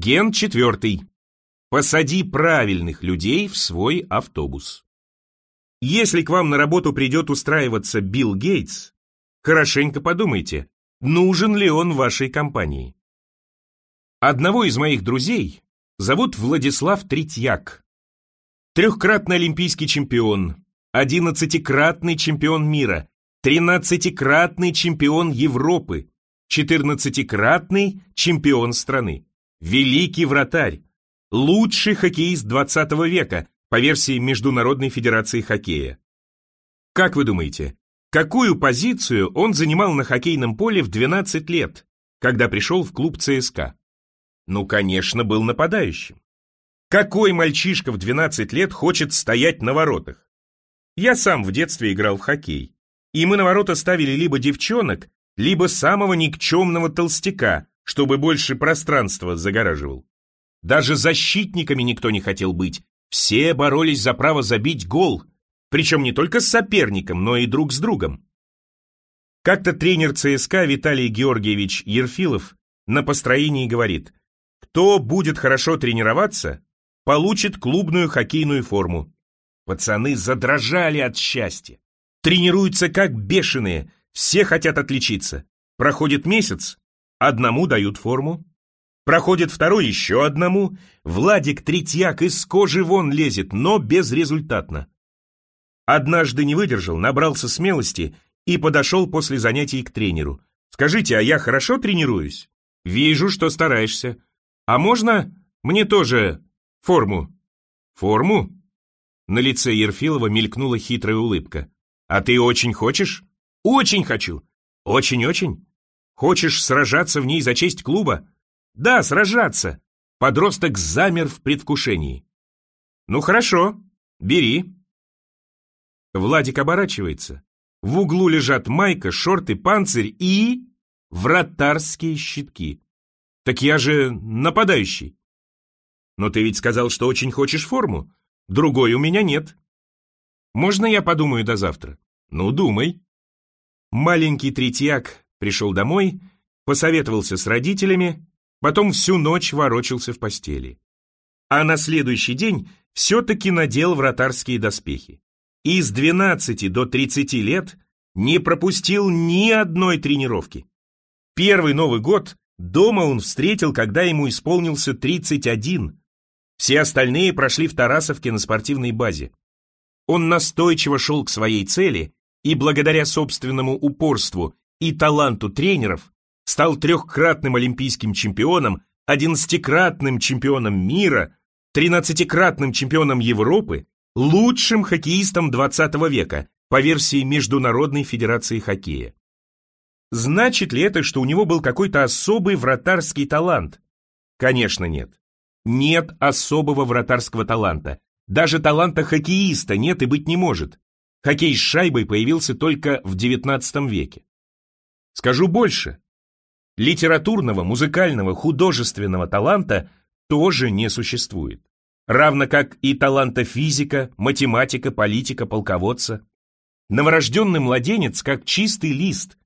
Ген четвертый. Посади правильных людей в свой автобус. Если к вам на работу придет устраиваться Билл Гейтс, хорошенько подумайте, нужен ли он вашей компании. Одного из моих друзей зовут Владислав Третьяк. Трехкратный олимпийский чемпион, одиннадцатикратный чемпион мира, тринадцатикратный чемпион Европы, четырнадцатикратный чемпион страны, великий вратарь, лучший хоккеист 20 века по версии Международной Федерации Хоккея. Как вы думаете, какую позицию он занимал на хоккейном поле в 12 лет, когда пришел в клуб ЦСКА? Ну, конечно, был нападающим. Какой мальчишка в 12 лет хочет стоять на воротах? Я сам в детстве играл в хоккей. И мы на ворота ставили либо девчонок, либо самого никчемного толстяка, чтобы больше пространства загораживал. Даже защитниками никто не хотел быть. Все боролись за право забить гол, причем не только с соперником, но и друг с другом. Как-то тренер ЦСКА Виталий Георгиевич Ерфилов на построении говорит, кто будет хорошо тренироваться, получит клубную хоккейную форму. Пацаны задрожали от счастья. Тренируются как бешеные, все хотят отличиться. Проходит месяц, одному дают форму. Проходит второй еще одному. Владик Третьяк из кожи вон лезет, но безрезультатно. Однажды не выдержал, набрался смелости и подошел после занятий к тренеру. «Скажите, а я хорошо тренируюсь?» «Вижу, что стараешься. А можно мне тоже форму?» «Форму?» На лице Ерфилова мелькнула хитрая улыбка. «А ты очень хочешь?» «Очень хочу!» «Очень-очень? Хочешь сражаться в ней за честь клуба?» «Да, сражаться!» Подросток замер в предвкушении. «Ну хорошо, бери». Владик оборачивается. В углу лежат майка, шорты, панцирь и... вратарские щитки. Так я же нападающий. Но ты ведь сказал, что очень хочешь форму. Другой у меня нет. Можно я подумаю до завтра? Ну, думай. Маленький Третьяк пришел домой, посоветовался с родителями, потом всю ночь ворочался в постели. А на следующий день все-таки надел вратарские доспехи. И с 12 до 30 лет не пропустил ни одной тренировки. Первый Новый год Дома он встретил, когда ему исполнился 31. Все остальные прошли в Тарасовке на спортивной базе. Он настойчиво шел к своей цели и благодаря собственному упорству и таланту тренеров стал трехкратным олимпийским чемпионом, одиннадцатикратным чемпионом мира, тринадцатикратным чемпионом Европы, лучшим хоккеистом 20 века по версии Международной Федерации Хоккея. Значит ли это, что у него был какой-то особый вратарский талант? Конечно, нет. Нет особого вратарского таланта. Даже таланта хоккеиста нет и быть не может. Хоккей с шайбой появился только в XIX веке. Скажу больше. Литературного, музыкального, художественного таланта тоже не существует. Равно как и таланта физика, математика, политика, полководца. Новорожденный младенец как чистый лист,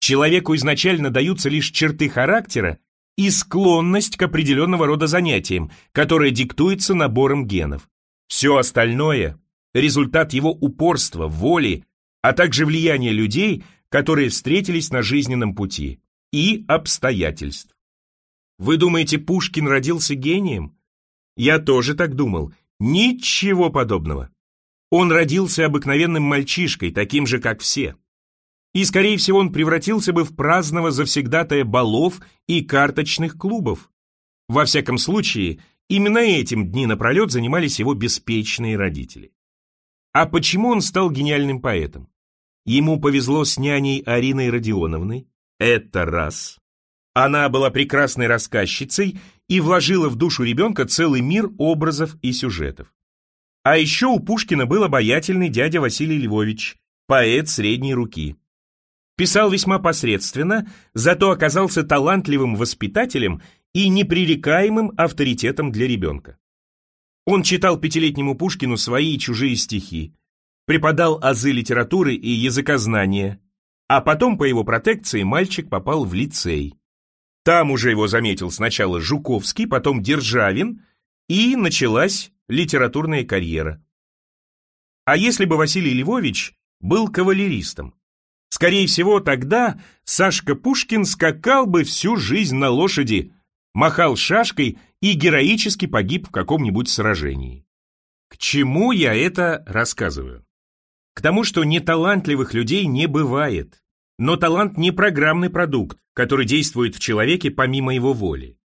Человеку изначально даются лишь черты характера и склонность к определенного рода занятиям, которая диктуется набором генов. Все остальное – результат его упорства, воли, а также влияния людей, которые встретились на жизненном пути, и обстоятельств. Вы думаете, Пушкин родился гением? Я тоже так думал. Ничего подобного. Он родился обыкновенным мальчишкой, таким же, как все и, скорее всего, он превратился бы в праздного завсегдатая балов и карточных клубов. Во всяком случае, именно этим дни напролет занимались его беспечные родители. А почему он стал гениальным поэтом? Ему повезло с няней Ариной Родионовной, это раз. Она была прекрасной рассказчицей и вложила в душу ребенка целый мир образов и сюжетов. А еще у Пушкина был обаятельный дядя Василий Львович, поэт средней руки. Писал весьма посредственно, зато оказался талантливым воспитателем и непререкаемым авторитетом для ребенка. Он читал пятилетнему Пушкину свои и чужие стихи, преподал азы литературы и языкознания, а потом по его протекции мальчик попал в лицей. Там уже его заметил сначала Жуковский, потом Державин, и началась литературная карьера. А если бы Василий Львович был кавалеристом? Скорее всего, тогда Сашка Пушкин скакал бы всю жизнь на лошади, махал шашкой и героически погиб в каком-нибудь сражении. К чему я это рассказываю? К тому, что неталантливых людей не бывает. Но талант не программный продукт, который действует в человеке помимо его воли.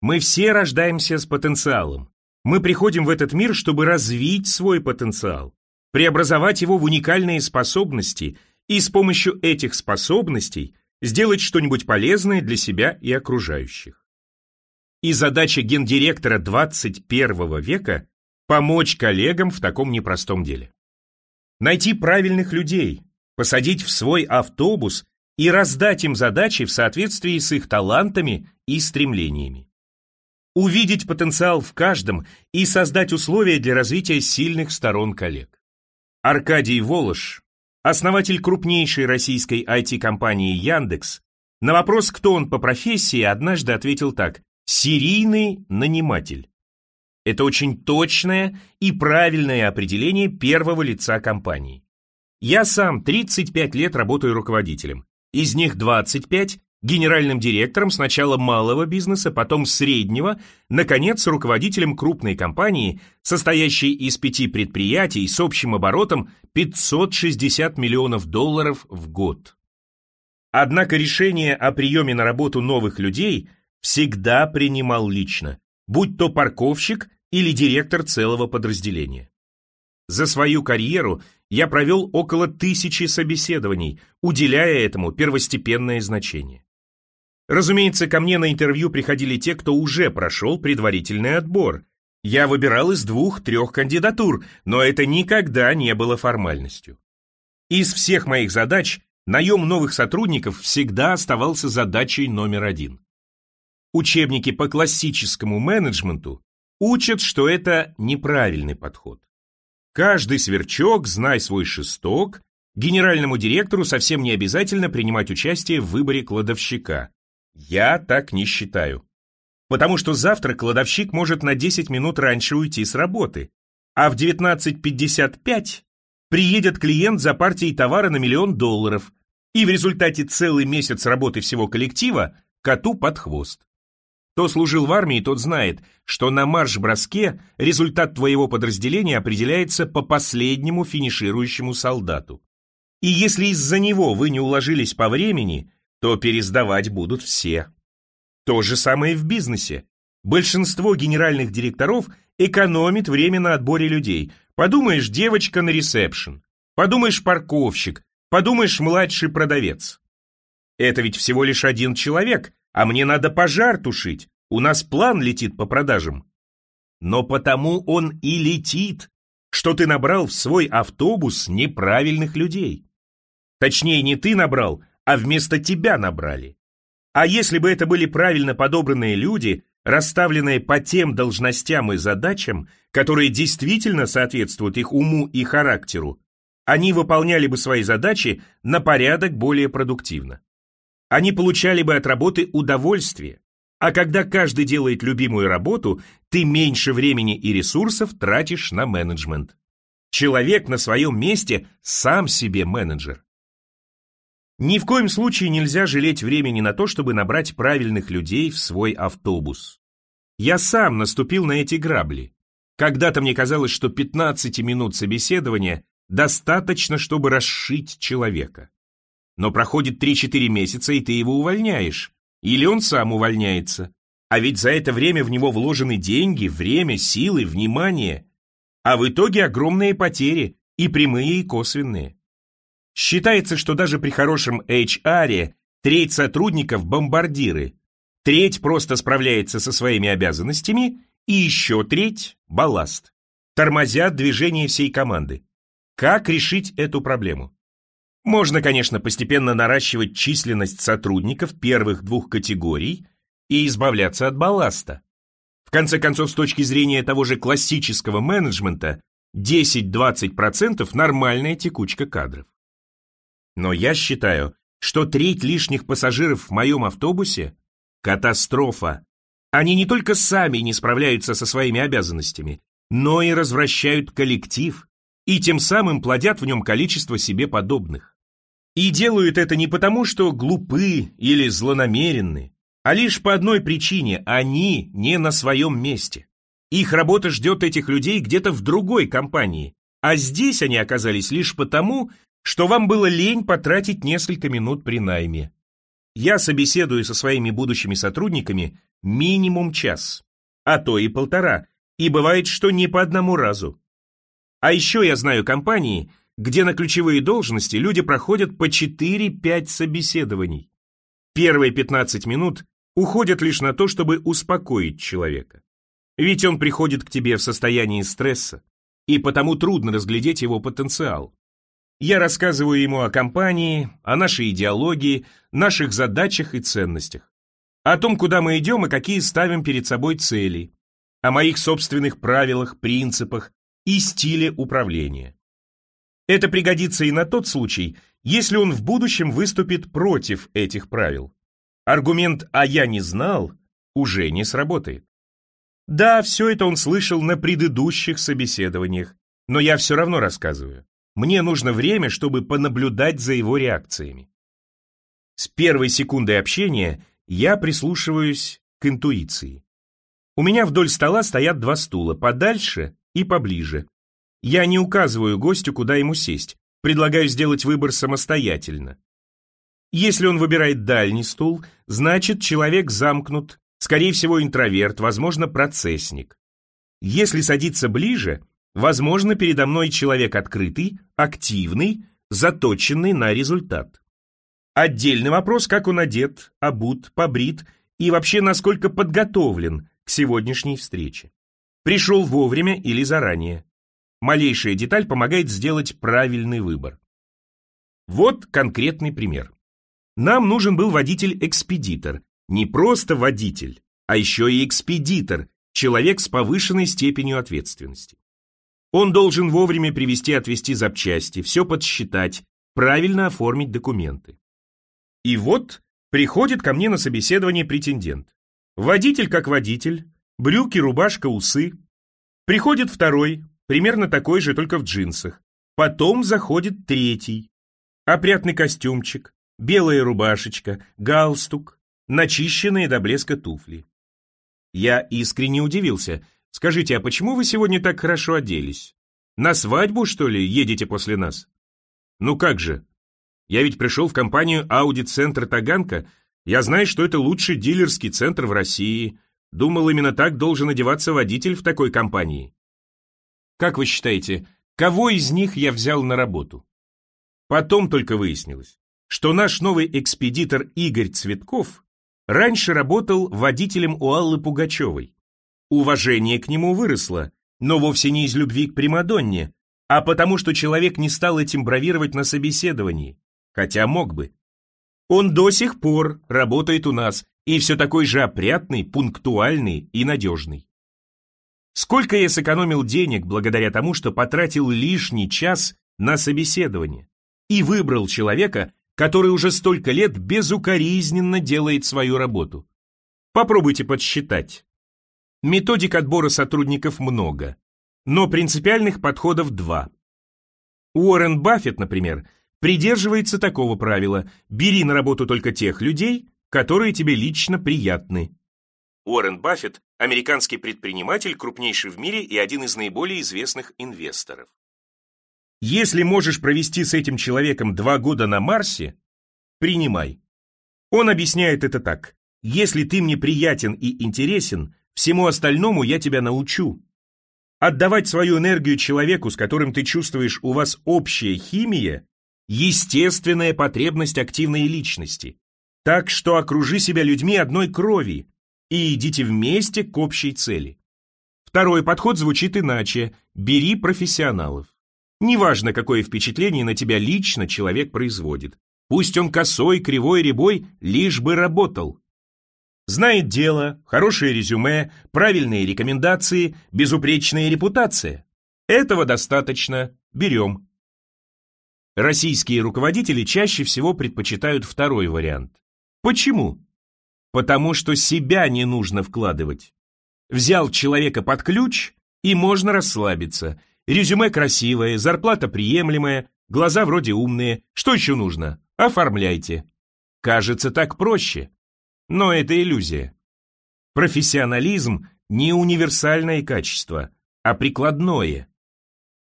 Мы все рождаемся с потенциалом. Мы приходим в этот мир, чтобы развить свой потенциал, преобразовать его в уникальные способности и с помощью этих способностей сделать что-нибудь полезное для себя и окружающих. И задача гендиректора 21 века – помочь коллегам в таком непростом деле. Найти правильных людей, посадить в свой автобус и раздать им задачи в соответствии с их талантами и стремлениями. Увидеть потенциал в каждом и создать условия для развития сильных сторон коллег. Аркадий Волош, основатель крупнейшей российской IT-компании Яндекс, на вопрос, кто он по профессии, однажды ответил так «серийный наниматель». Это очень точное и правильное определение первого лица компании. Я сам 35 лет работаю руководителем, из них 25 генеральным директором сначала малого бизнеса, потом среднего, наконец, руководителем крупной компании, состоящей из пяти предприятий с общим оборотом 560 миллионов долларов в год. Однако решение о приеме на работу новых людей всегда принимал лично, будь то парковщик или директор целого подразделения. За свою карьеру я провел около тысячи собеседований, уделяя этому первостепенное значение. Разумеется, ко мне на интервью приходили те, кто уже прошел предварительный отбор. Я выбирал из двух-трех кандидатур, но это никогда не было формальностью. Из всех моих задач наем новых сотрудников всегда оставался задачей номер один. Учебники по классическому менеджменту учат, что это неправильный подход. Каждый сверчок, знай свой шесток, генеральному директору совсем не обязательно принимать участие в выборе кладовщика. Я так не считаю. Потому что завтра кладовщик может на 10 минут раньше уйти с работы, а в 19.55 приедет клиент за партией товара на миллион долларов, и в результате целый месяц работы всего коллектива коту под хвост. Кто служил в армии, тот знает, что на марш-броске результат твоего подразделения определяется по последнему финиширующему солдату. И если из-за него вы не уложились по времени, то пересдавать будут все. То же самое в бизнесе. Большинство генеральных директоров экономит время на отборе людей. Подумаешь, девочка на ресепшн. Подумаешь, парковщик. Подумаешь, младший продавец. Это ведь всего лишь один человек, а мне надо пожар тушить. У нас план летит по продажам. Но потому он и летит, что ты набрал в свой автобус неправильных людей. Точнее, не ты набрал, а вместо тебя набрали. А если бы это были правильно подобранные люди, расставленные по тем должностям и задачам, которые действительно соответствуют их уму и характеру, они выполняли бы свои задачи на порядок более продуктивно. Они получали бы от работы удовольствие, а когда каждый делает любимую работу, ты меньше времени и ресурсов тратишь на менеджмент. Человек на своем месте сам себе менеджер. Ни в коем случае нельзя жалеть времени на то, чтобы набрать правильных людей в свой автобус. Я сам наступил на эти грабли. Когда-то мне казалось, что 15 минут собеседования достаточно, чтобы расшить человека. Но проходит 3-4 месяца, и ты его увольняешь. Или он сам увольняется. А ведь за это время в него вложены деньги, время, силы, внимание. А в итоге огромные потери, и прямые, и косвенные. Считается, что даже при хорошем HR треть сотрудников – бомбардиры, треть просто справляется со своими обязанностями, и еще треть – балласт. Тормозят движение всей команды. Как решить эту проблему? Можно, конечно, постепенно наращивать численность сотрудников первых двух категорий и избавляться от балласта. В конце концов, с точки зрения того же классического менеджмента, 10-20% нормальная текучка кадров. Но я считаю, что треть лишних пассажиров в моем автобусе катастрофа. Они не только сами не справляются со своими обязанностями, но и развращают коллектив, и тем самым плодят в нем количество себе подобных. И делают это не потому, что глупы или злонамеренны, а лишь по одной причине – они не на своем месте. Их работа ждет этих людей где-то в другой компании, а здесь они оказались лишь потому, что вам было лень потратить несколько минут при найме. Я собеседую со своими будущими сотрудниками минимум час, а то и полтора, и бывает, что не по одному разу. А еще я знаю компании, где на ключевые должности люди проходят по 4-5 собеседований. Первые 15 минут уходят лишь на то, чтобы успокоить человека. Ведь он приходит к тебе в состоянии стресса, и потому трудно разглядеть его потенциал. Я рассказываю ему о компании, о нашей идеологии, наших задачах и ценностях, о том, куда мы идем и какие ставим перед собой цели, о моих собственных правилах, принципах и стиле управления. Это пригодится и на тот случай, если он в будущем выступит против этих правил. Аргумент «а я не знал» уже не сработает. Да, все это он слышал на предыдущих собеседованиях, но я все равно рассказываю. Мне нужно время, чтобы понаблюдать за его реакциями. С первой секунды общения я прислушиваюсь к интуиции. У меня вдоль стола стоят два стула, подальше и поближе. Я не указываю гостю, куда ему сесть, предлагаю сделать выбор самостоятельно. Если он выбирает дальний стул, значит человек замкнут Скорее всего, интроверт, возможно, процессник. Если садиться ближе, возможно, передо мной человек открытый, активный, заточенный на результат. Отдельный вопрос, как он одет, обут, побрит и вообще насколько подготовлен к сегодняшней встрече. Пришел вовремя или заранее. Малейшая деталь помогает сделать правильный выбор. Вот конкретный пример. Нам нужен был водитель-экспедитор, не просто водитель, а еще и экспедитор, человек с повышенной степенью ответственности. Он должен вовремя привести отвезти запчасти, все подсчитать, правильно оформить документы. И вот приходит ко мне на собеседование претендент. Водитель как водитель, брюки, рубашка, усы. Приходит второй, примерно такой же, только в джинсах. Потом заходит третий. Опрятный костюмчик, белая рубашечка, галстук, начищенные до блеска туфли. Я искренне удивился. Скажите, а почему вы сегодня так хорошо оделись? На свадьбу, что ли, едете после нас? Ну как же? Я ведь пришел в компанию «Аудит-центр Таганка». Я знаю, что это лучший дилерский центр в России. Думал, именно так должен одеваться водитель в такой компании. Как вы считаете, кого из них я взял на работу? Потом только выяснилось, что наш новый экспедитор Игорь Цветков Раньше работал водителем у Аллы Пугачевой. Уважение к нему выросло, но вовсе не из любви к Примадонне, а потому что человек не стал этим бравировать на собеседовании, хотя мог бы. Он до сих пор работает у нас и все такой же опрятный, пунктуальный и надежный. Сколько я сэкономил денег благодаря тому, что потратил лишний час на собеседование и выбрал человека, который уже столько лет безукоризненно делает свою работу. Попробуйте подсчитать. Методик отбора сотрудников много, но принципиальных подходов два. Уоррен Баффет, например, придерживается такого правила «бери на работу только тех людей, которые тебе лично приятны». Уоррен Баффет – американский предприниматель, крупнейший в мире и один из наиболее известных инвесторов. Если можешь провести с этим человеком два года на Марсе, принимай. Он объясняет это так. Если ты мне приятен и интересен, всему остальному я тебя научу. Отдавать свою энергию человеку, с которым ты чувствуешь, у вас общая химия, естественная потребность активной личности. Так что окружи себя людьми одной крови и идите вместе к общей цели. Второй подход звучит иначе. Бери профессионалов. Неважно, какое впечатление на тебя лично человек производит. Пусть он косой, кривой, рябой, лишь бы работал. Знает дело, хорошее резюме, правильные рекомендации, безупречная репутация. Этого достаточно, берем. Российские руководители чаще всего предпочитают второй вариант. Почему? Потому что себя не нужно вкладывать. Взял человека под ключ, и можно расслабиться. Резюме красивое, зарплата приемлемая, глаза вроде умные. Что еще нужно? Оформляйте. Кажется, так проще. Но это иллюзия. Профессионализм не универсальное качество, а прикладное.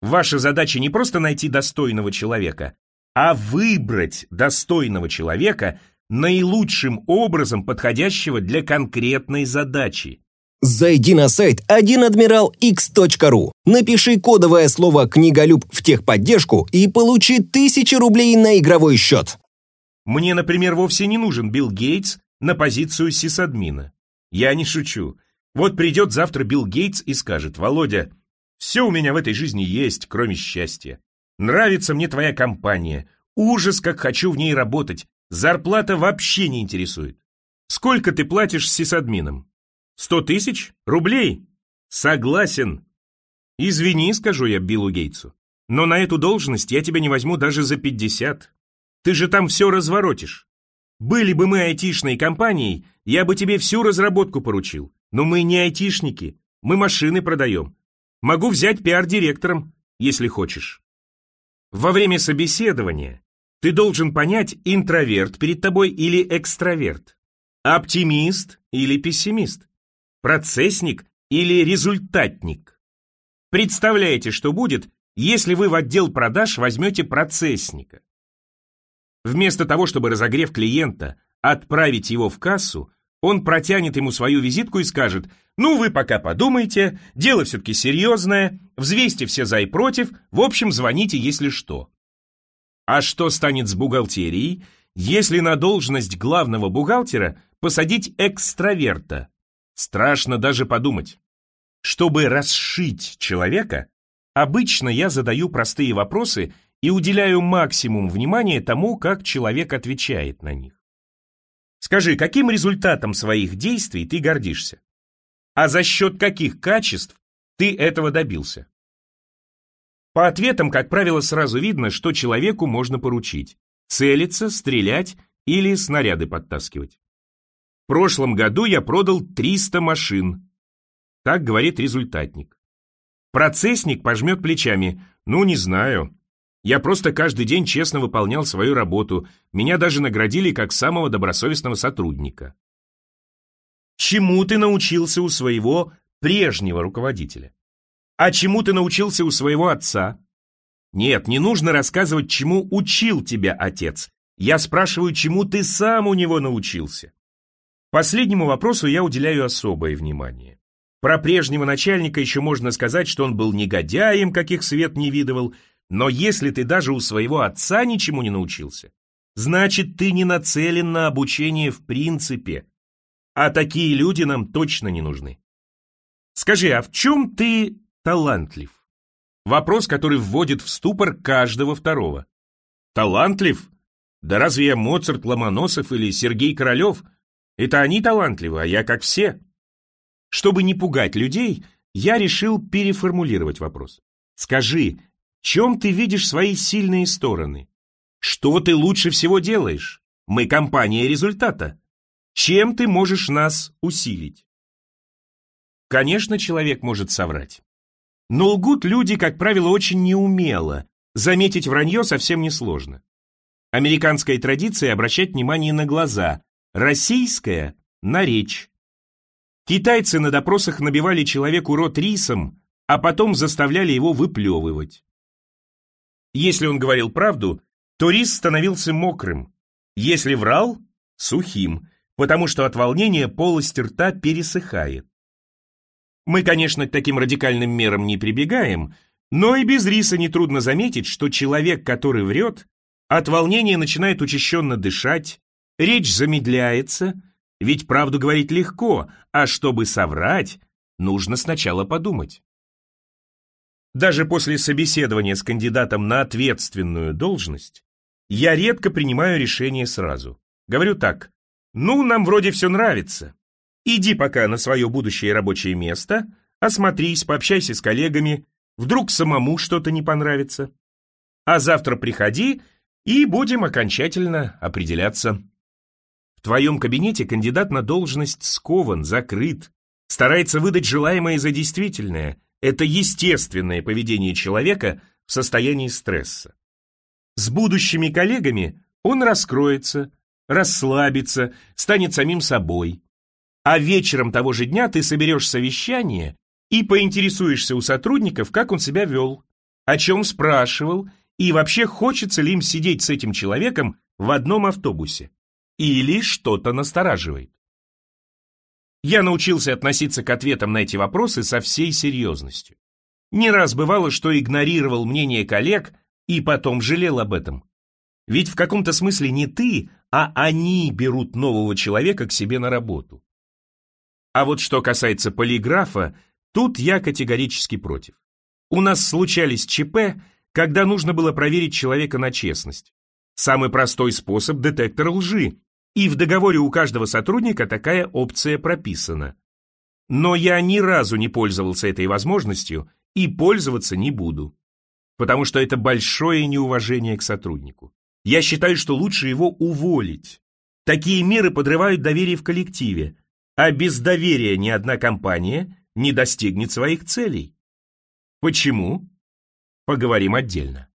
Ваша задача не просто найти достойного человека, а выбрать достойного человека наилучшим образом подходящего для конкретной задачи. Зайди на сайт 1admiralx.ru, напиши кодовое слово «книголюб» в техподдержку и получи тысячи рублей на игровой счет. Мне, например, вовсе не нужен Билл Гейтс на позицию сисадмина. Я не шучу. Вот придет завтра Билл Гейтс и скажет, «Володя, все у меня в этой жизни есть, кроме счастья. Нравится мне твоя компания. Ужас, как хочу в ней работать. Зарплата вообще не интересует. Сколько ты платишь сисадминам? Сто тысяч? Рублей? Согласен. Извини, скажу я Биллу Гейтсу, но на эту должность я тебя не возьму даже за пятьдесят. Ты же там все разворотишь. Были бы мы айтишной компанией, я бы тебе всю разработку поручил. Но мы не айтишники, мы машины продаем. Могу взять пиар-директором, если хочешь. Во время собеседования ты должен понять, интроверт перед тобой или экстраверт, оптимист или пессимист, процессник или результатник. Представляете, что будет, если вы в отдел продаж возьмете процессника? Вместо того, чтобы разогрев клиента, отправить его в кассу, он протянет ему свою визитку и скажет, ну вы пока подумайте, дело все-таки серьезное, взвесьте все за и против, в общем звоните, если что. А что станет с бухгалтерией, если на должность главного бухгалтера посадить экстраверта? Страшно даже подумать. Чтобы расшить человека, обычно я задаю простые вопросы и уделяю максимум внимания тому, как человек отвечает на них. Скажи, каким результатом своих действий ты гордишься? А за счет каких качеств ты этого добился? По ответам, как правило, сразу видно, что человеку можно поручить. Целиться, стрелять или снаряды подтаскивать. В прошлом году я продал 300 машин. Так говорит результатник. Процессник пожмет плечами. Ну, не знаю. Я просто каждый день честно выполнял свою работу. Меня даже наградили как самого добросовестного сотрудника. Чему ты научился у своего прежнего руководителя? А чему ты научился у своего отца? Нет, не нужно рассказывать, чему учил тебя отец. Я спрашиваю, чему ты сам у него научился. Последнему вопросу я уделяю особое внимание. Про прежнего начальника еще можно сказать, что он был негодяем, каких свет не видывал, но если ты даже у своего отца ничему не научился, значит, ты не нацелен на обучение в принципе. А такие люди нам точно не нужны. Скажи, а в чем ты талантлив? Вопрос, который вводит в ступор каждого второго. Талантлив? Да разве я Моцарт, Ломоносов или Сергей Королев? Это они талантливы, а я как все. Чтобы не пугать людей, я решил переформулировать вопрос. Скажи, чем ты видишь свои сильные стороны? Что ты лучше всего делаешь? Мы компания результата. Чем ты можешь нас усилить? Конечно, человек может соврать. Но лгут люди, как правило, очень неумело. Заметить вранье совсем несложно. Американская традиция обращать внимание на глаза, российская – на речь. Китайцы на допросах набивали человеку рот рисом, а потом заставляли его выплевывать. Если он говорил правду, то рис становился мокрым. Если врал – сухим, потому что от волнения полость рта пересыхает. Мы, конечно, к таким радикальным мерам не прибегаем, но и без риса нетрудно заметить, что человек, который врет, от волнения начинает учащенно дышать, речь замедляется, ведь правду говорить легко, а чтобы соврать, нужно сначала подумать. Даже после собеседования с кандидатом на ответственную должность я редко принимаю решение сразу. Говорю так, ну, нам вроде все нравится. Иди пока на свое будущее рабочее место, осмотрись, пообщайся с коллегами, вдруг самому что-то не понравится. А завтра приходи, и будем окончательно определяться. В твоем кабинете кандидат на должность скован, закрыт, старается выдать желаемое за действительное. Это естественное поведение человека в состоянии стресса. С будущими коллегами он раскроется, расслабится, станет самим собой. А вечером того же дня ты соберешь совещание и поинтересуешься у сотрудников, как он себя вел, о чем спрашивал и вообще хочется ли им сидеть с этим человеком в одном автобусе. Или что-то настораживает. Я научился относиться к ответам на эти вопросы со всей серьезностью. Не раз бывало, что игнорировал мнение коллег и потом жалел об этом. Ведь в каком-то смысле не ты, а они берут нового человека к себе на работу. А вот что касается полиграфа, тут я категорически против. У нас случались ЧП, когда нужно было проверить человека на честность. Самый простой способ – детектор лжи, и в договоре у каждого сотрудника такая опция прописана. Но я ни разу не пользовался этой возможностью и пользоваться не буду, потому что это большое неуважение к сотруднику. Я считаю, что лучше его уволить. Такие меры подрывают доверие в коллективе, а без доверия ни одна компания не достигнет своих целей. Почему? Поговорим отдельно.